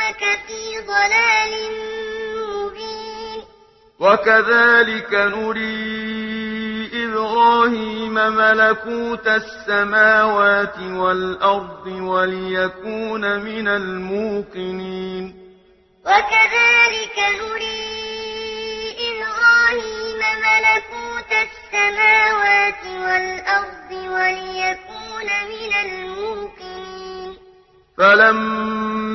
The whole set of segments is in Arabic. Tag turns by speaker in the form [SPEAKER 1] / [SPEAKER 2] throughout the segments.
[SPEAKER 1] قومك في ضلال مبين.
[SPEAKER 2] وكذلك نري إبراهيم ملكوت السماوات والأرض وليكون من الموقنين.
[SPEAKER 1] وكذلك نري إبراهيم ملكوت السماوات والأرض وليكون من الموقنين.
[SPEAKER 2] فلما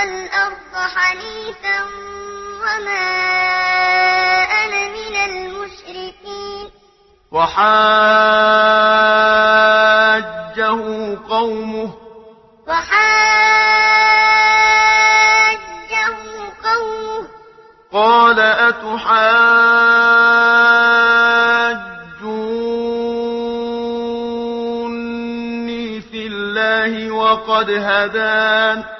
[SPEAKER 1] والأرض حنيفا وما أنا من المشركين.
[SPEAKER 2] وحاجه قومه
[SPEAKER 1] وحاجه قومه.
[SPEAKER 2] قال أتحاجوني في الله وقد هدان.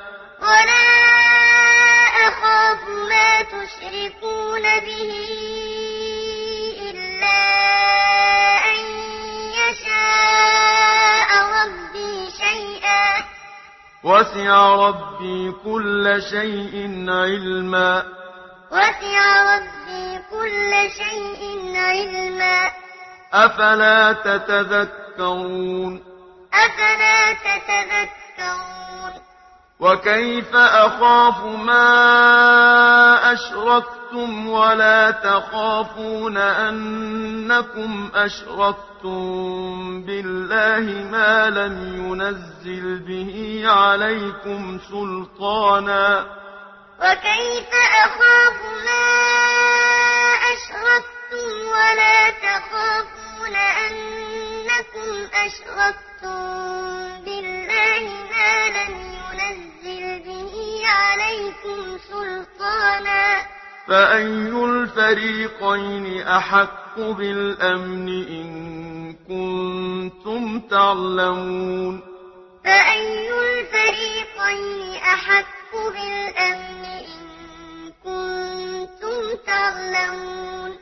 [SPEAKER 2] وسع ربي كل شيء علما.
[SPEAKER 1] وسع ربي كل شيء علما.
[SPEAKER 2] أفلا تتذكرون؟
[SPEAKER 1] أفلا تتذكرون؟
[SPEAKER 2] وكيف أخاف ما أشركتم أَشْرَكْتُمْ وَلَا تَخَافُونَ أَنَّكُمْ أَشْرَكْتُمْ بِاللَّهِ مَا لَمْ يُنَزِّلْ بِهِ عَلَيْكُمْ سُلْطَانًا
[SPEAKER 1] وَكَيْفَ أَخَافُ مَا
[SPEAKER 2] فأي الفريقين أحق بالأمن إن كنتم تعلمون
[SPEAKER 1] فأي الفريقين أحق بالأمن إن كنتم تعلمون